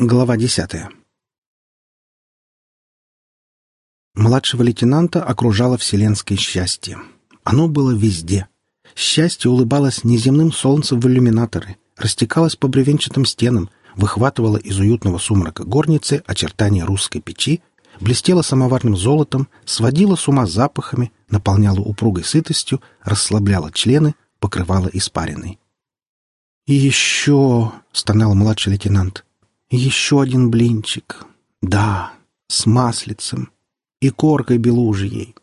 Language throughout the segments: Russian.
Глава десятая. Младшего лейтенанта окружало вселенское счастье. Оно было везде. Счастье улыбалось неземным солнцем в иллюминаторы, растекалось по бревенчатым стенам, выхватывало из уютного сумрака горницы очертания русской печи, блестело самоварным золотом, сводило с ума запахами, наполняло упругой сытостью, расслабляло члены, покрывало испариной. «И еще...» — стонал младший лейтенант — еще один блинчик. Да, с маслицем и коркой белужьей.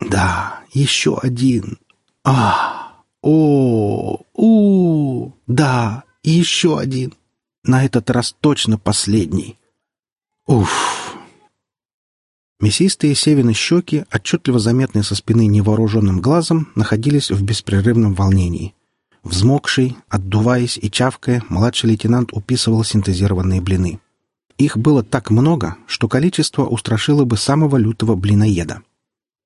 Да, еще один. А, о, у, да, еще один. На этот раз точно последний. Уф. Мясистые севины щеки, отчетливо заметные со спины невооруженным глазом, находились в беспрерывном волнении. Взмокший, отдуваясь и чавкая, младший лейтенант уписывал синтезированные блины. Их было так много, что количество устрашило бы самого лютого блиноеда.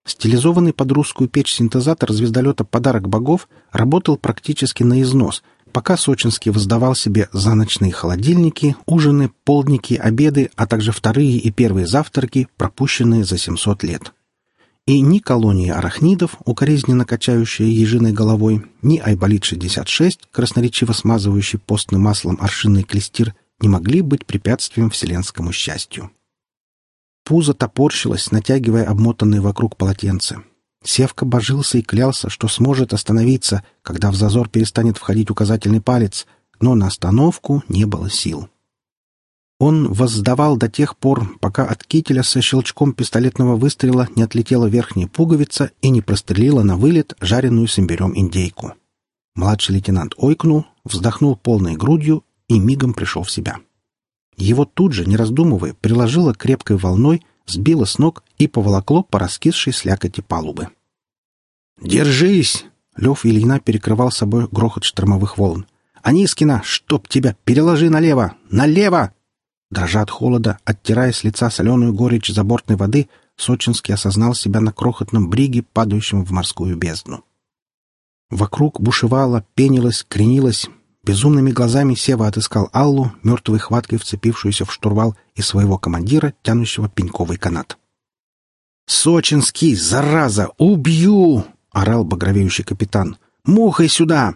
Стилизованный под русскую печь синтезатор звездолета «Подарок богов» работал практически на износ, пока Сочинский воздавал себе за ночные холодильники, ужины, полдники, обеды, а также вторые и первые завтраки, пропущенные за 700 лет. И ни колонии арахнидов, укоризненно качающая ежиной головой, ни Айболит-66, красноречиво смазывающий постным маслом аршинный клестир, не могли быть препятствием вселенскому счастью. Пузо топорщилось, натягивая обмотанные вокруг полотенце. Севка божился и клялся, что сможет остановиться, когда в зазор перестанет входить указательный палец, но на остановку не было сил. Он воздавал до тех пор, пока от кителя со щелчком пистолетного выстрела не отлетела верхняя пуговица и не прострелила на вылет жареную с имбирем индейку. Младший лейтенант ойкнул, вздохнул полной грудью и мигом пришел в себя. Его тут же, не раздумывая, приложило крепкой волной, сбило с ног и поволокло по раскисшей слякоти палубы. «Держись!» — Лев Ильина перекрывал собой грохот штормовых волн. «Анискина, чтоб тебя! Переложи налево! Налево!» Дрожа от холода, оттирая с лица соленую горечь забортной воды, Сочинский осознал себя на крохотном бриге, падающем в морскую бездну. Вокруг бушевало, пенилось, кренилось. Безумными глазами Сева отыскал Аллу, мертвой хваткой вцепившуюся в штурвал, и своего командира, тянущего пеньковый канат. «Сочинский, зараза! Убью!» — орал багровеющий капитан. «Мухой сюда!»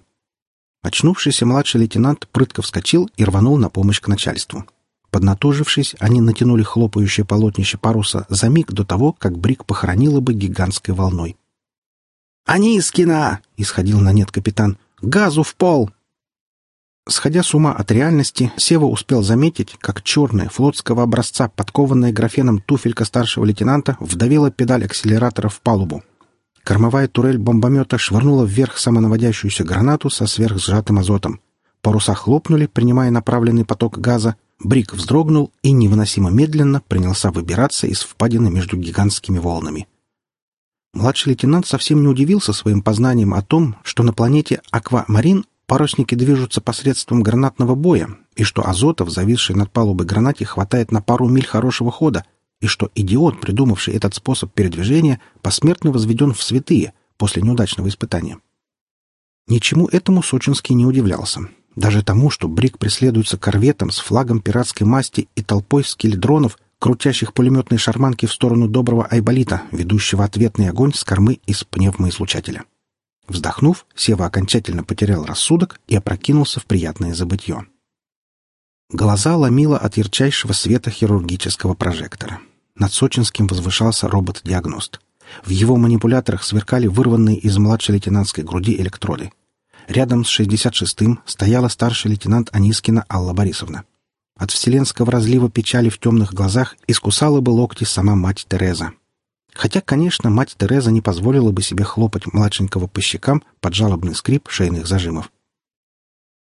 Очнувшийся младший лейтенант прытко вскочил и рванул на помощь к начальству. Поднатужившись, они натянули хлопающее полотнище паруса за миг до того, как брик похоронила бы гигантской волной. «Анискина!» — исходил на нет капитан. «Газу в пол!» Сходя с ума от реальности, Сева успел заметить, как черная флотского образца, подкованная графеном туфелька старшего лейтенанта, вдавила педаль акселератора в палубу. Кормовая турель бомбомета швырнула вверх самонаводящуюся гранату со сверхсжатым азотом. Паруса хлопнули, принимая направленный поток газа, Брик вздрогнул и невыносимо медленно принялся выбираться из впадины между гигантскими волнами. Младший лейтенант совсем не удивился своим познанием о том, что на планете Аквамарин парусники движутся посредством гранатного боя, и что азота в зависшей над палубой гранате хватает на пару миль хорошего хода, и что идиот, придумавший этот способ передвижения, посмертно возведен в святые после неудачного испытания. Ничему этому Сочинский не удивлялся. Даже тому, что Брик преследуется корветом с флагом пиратской масти и толпой скеледронов, крутящих пулеметные шарманки в сторону доброго Айболита, ведущего ответный огонь с кормы из пневмоизлучателя. Вздохнув, Сева окончательно потерял рассудок и опрокинулся в приятное забытье. Глаза ломило от ярчайшего света хирургического прожектора. Над Сочинским возвышался робот-диагност. В его манипуляторах сверкали вырванные из младшей лейтенантской груди электроды. Рядом с 66-м стояла старший лейтенант Анискина Алла Борисовна. От вселенского разлива печали в темных глазах искусала бы локти сама мать Тереза. Хотя, конечно, мать Тереза не позволила бы себе хлопать младшенького по щекам под жалобный скрип шейных зажимов.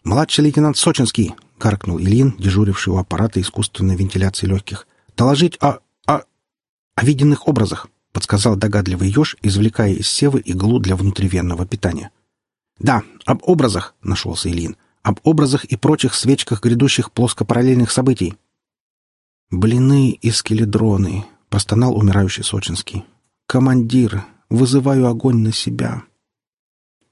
«Младший лейтенант Сочинский!» — каркнул Ильин, дежуривший у аппарата искусственной вентиляции легких. «Доложить о... о... о виденных образах!» — подсказал догадливый еж, извлекая из севы иглу для внутривенного питания. «Да, об образах», — нашелся Ильин. «Об образах и прочих свечках грядущих плоскопараллельных событий». «Блины и скеледроны», — простонал умирающий Сочинский. «Командир, вызываю огонь на себя».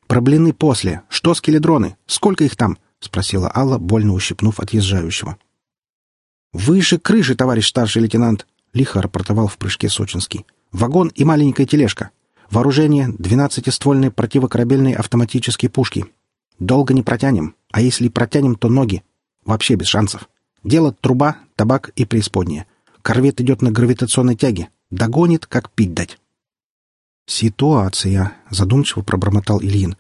«Про блины после. Что скеледроны? Сколько их там?» — спросила Алла, больно ущипнув отъезжающего. «Выше крыши, товарищ старший лейтенант!» — лихо рапортовал в прыжке Сочинский. «Вагон и маленькая тележка. Вооружение — двенадцатиствольные противокорабельные автоматические пушки. Долго не протянем, а если протянем, то ноги. Вообще без шансов. Дело труба, табак и преисподняя. Корвет идет на гравитационной тяге. Догонит, как пить дать». «Ситуация», — задумчиво пробормотал Ильин.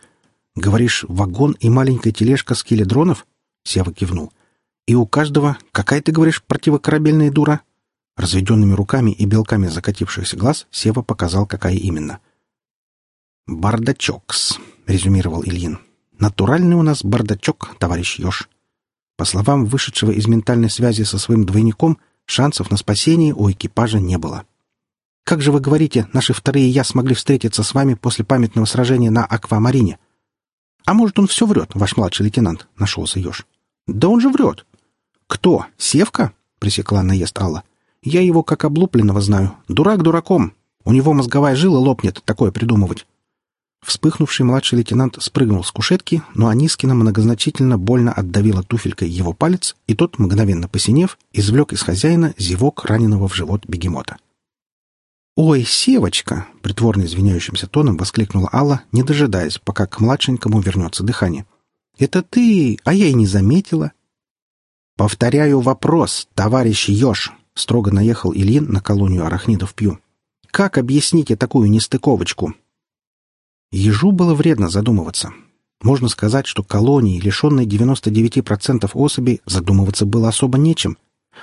«Говоришь, вагон и маленькая тележка с киледронов?» Сева кивнул. И у каждого, какая ты говоришь, противокорабельная дура? Разведенными руками и белками закатившихся глаз Сева показал, какая именно. «Бардачокс», — резюмировал Ильин. «Натуральный у нас бардачок, товарищ Ёж». По словам вышедшего из ментальной связи со своим двойником, шансов на спасение у экипажа не было. «Как же вы говорите, наши вторые «я» смогли встретиться с вами после памятного сражения на Аквамарине?» «А может, он все врет, ваш младший лейтенант?» — нашелся Ёж. «Да он же врет. «Кто? Севка?» — пресекла наезд Алла. «Я его как облупленного знаю. Дурак дураком. У него мозговая жила лопнет такое придумывать». Вспыхнувший младший лейтенант спрыгнул с кушетки, но Анискина многозначительно больно отдавила туфелькой его палец, и тот, мгновенно посинев, извлек из хозяина зевок раненого в живот бегемота. «Ой, Севочка!» — притворно извиняющимся тоном воскликнула Алла, не дожидаясь, пока к младшенькому вернется дыхание. «Это ты, а я и не заметила. «Повторяю вопрос, товарищ Ёж!» — строго наехал Ильин на колонию арахнидов Пью. «Как объясните такую нестыковочку?» Ежу было вредно задумываться. Можно сказать, что колонии, лишенной 99% особей, задумываться было особо нечем.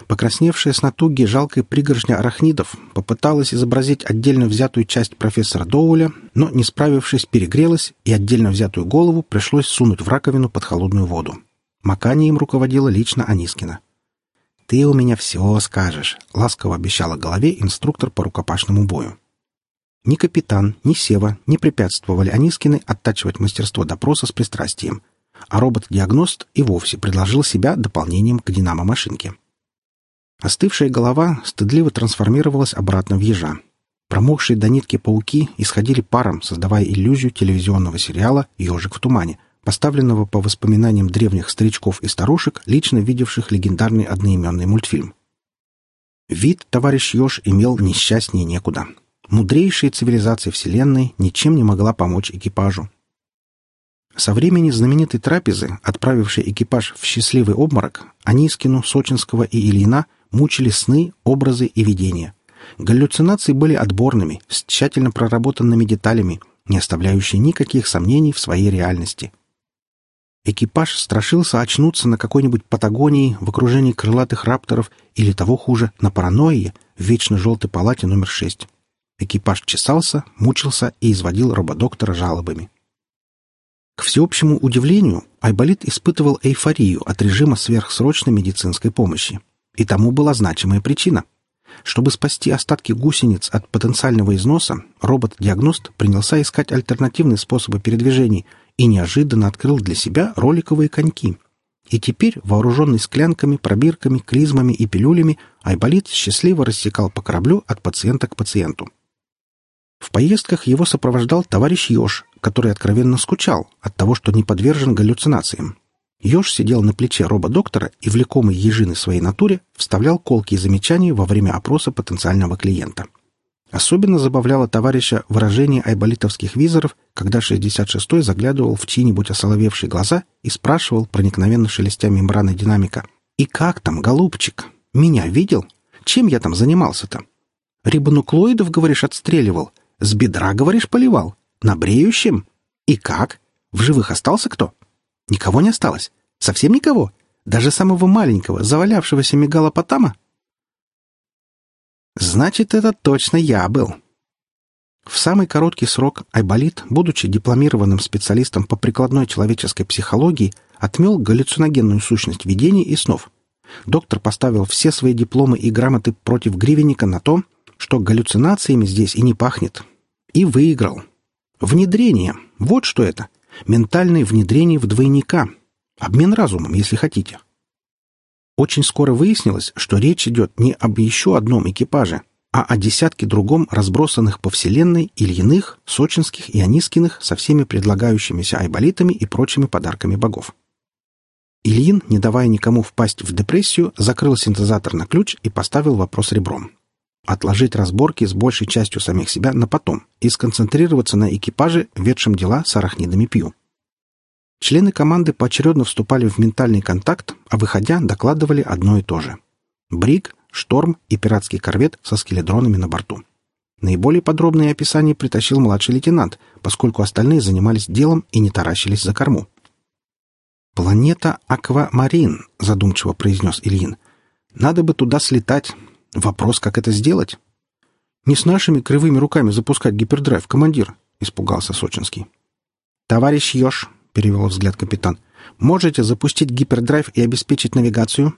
Покрасневшая с натуги жалкая пригоршня арахнидов попыталась изобразить отдельно взятую часть профессора Доуля, но, не справившись, перегрелась, и отдельно взятую голову пришлось сунуть в раковину под холодную воду. Маканием руководила лично Анискина. «Ты у меня все скажешь», — ласково обещала голове инструктор по рукопашному бою. Ни капитан, ни Сева не препятствовали Анискины оттачивать мастерство допроса с пристрастием, а робот-диагност и вовсе предложил себя дополнением к динамо-машинке. Остывшая голова стыдливо трансформировалась обратно в ежа. Промокшие до нитки пауки исходили паром, создавая иллюзию телевизионного сериала «Ежик в тумане», поставленного по воспоминаниям древних старичков и старушек, лично видевших легендарный одноименный мультфильм. Вид товарищ Ёж имел несчастнее некуда. Мудрейшая цивилизация Вселенной ничем не могла помочь экипажу. Со времени знаменитой трапезы, отправившей экипаж в счастливый обморок, Анискину, Сочинского и Ильина мучили сны, образы и видения. Галлюцинации были отборными, с тщательно проработанными деталями, не оставляющие никаких сомнений в своей реальности – Экипаж страшился очнуться на какой-нибудь Патагонии в окружении крылатых рапторов или, того хуже, на паранойе в вечно желтой палате номер шесть. Экипаж чесался, мучился и изводил рободоктора жалобами. К всеобщему удивлению, Айболит испытывал эйфорию от режима сверхсрочной медицинской помощи. И тому была значимая причина. Чтобы спасти остатки гусениц от потенциального износа, робот-диагност принялся искать альтернативные способы передвижений – и неожиданно открыл для себя роликовые коньки. И теперь, вооруженный склянками, пробирками, клизмами и пилюлями, Айболит счастливо рассекал по кораблю от пациента к пациенту. В поездках его сопровождал товарищ Ёж, который откровенно скучал от того, что не подвержен галлюцинациям. Ёж сидел на плече рободоктора и, влекомый ежиной своей натуре, вставлял колкие замечания во время опроса потенциального клиента. Особенно забавляло товарища выражение айболитовских визоров, когда 66-й заглядывал в чьи-нибудь осоловевшие глаза и спрашивал, проникновенно шелестя мембраны динамика, «И как там, голубчик? Меня видел? Чем я там занимался-то? Рибонуклоидов, говоришь, отстреливал? С бедра, говоришь, поливал? На бреющем? И как? В живых остался кто? Никого не осталось? Совсем никого? Даже самого маленького, завалявшегося мегалопотама?» Значит, это точно я был. В самый короткий срок Айболит, будучи дипломированным специалистом по прикладной человеческой психологии, отмел галлюциногенную сущность видений и снов. Доктор поставил все свои дипломы и грамоты против гривенника на том, что галлюцинациями здесь и не пахнет. И выиграл. Внедрение. Вот что это. Ментальное внедрение в двойника. Обмен разумом, если хотите. Очень скоро выяснилось, что речь идет не об еще одном экипаже, а о десятке другом разбросанных по вселенной Ильиных, Сочинских и Анискиных со всеми предлагающимися айболитами и прочими подарками богов. Ильин, не давая никому впасть в депрессию, закрыл синтезатор на ключ и поставил вопрос ребром. Отложить разборки с большей частью самих себя на потом и сконцентрироваться на экипаже, ведшем дела с арахнидами Пью. Члены команды поочередно вступали в ментальный контакт, а выходя, докладывали одно и то же. Бриг, шторм и пиратский корвет со скеледронами на борту. Наиболее подробное описание притащил младший лейтенант, поскольку остальные занимались делом и не таращились за корму. «Планета Аквамарин», — задумчиво произнес Ильин. «Надо бы туда слетать. Вопрос, как это сделать?» «Не с нашими кривыми руками запускать гипердрайв, командир», — испугался Сочинский. «Товарищ Ёж», — перевел взгляд капитан, — «можете запустить гипердрайв и обеспечить навигацию?»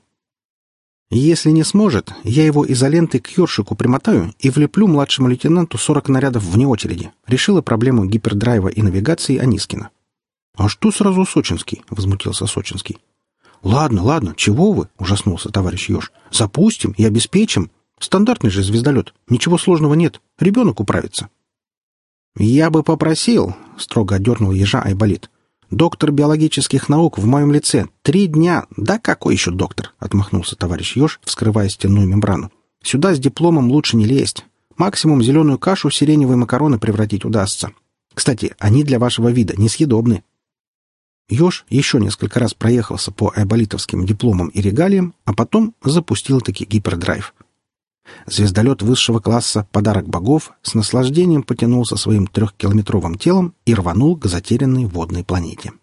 Если не сможет, я его изолентой к ёршику примотаю и влеплю младшему лейтенанту 40 нарядов вне очереди. Решила проблему гипердрайва и навигации Анискина. — А что сразу Сочинский? — возмутился Сочинский. — Ладно, ладно, чего вы? — ужаснулся товарищ Ёж. — Запустим и обеспечим. Стандартный же звездолет. Ничего сложного нет. Ребенок управится. — Я бы попросил, — строго одернул ежа Айболит, Доктор биологических наук в моем лице. Три дня. Да какой еще доктор? Отмахнулся товарищ Ёж, вскрывая стенную мембрану. Сюда с дипломом лучше не лезть. Максимум зеленую кашу в сиреневые макароны превратить удастся. Кстати, они для вашего вида несъедобны. Ёж еще несколько раз проехался по айболитовским дипломам и регалиям, а потом запустил таки гипердрайв. Звездолет высшего класса «Подарок богов» с наслаждением потянулся своим трехкилометровым телом и рванул к затерянной водной планете.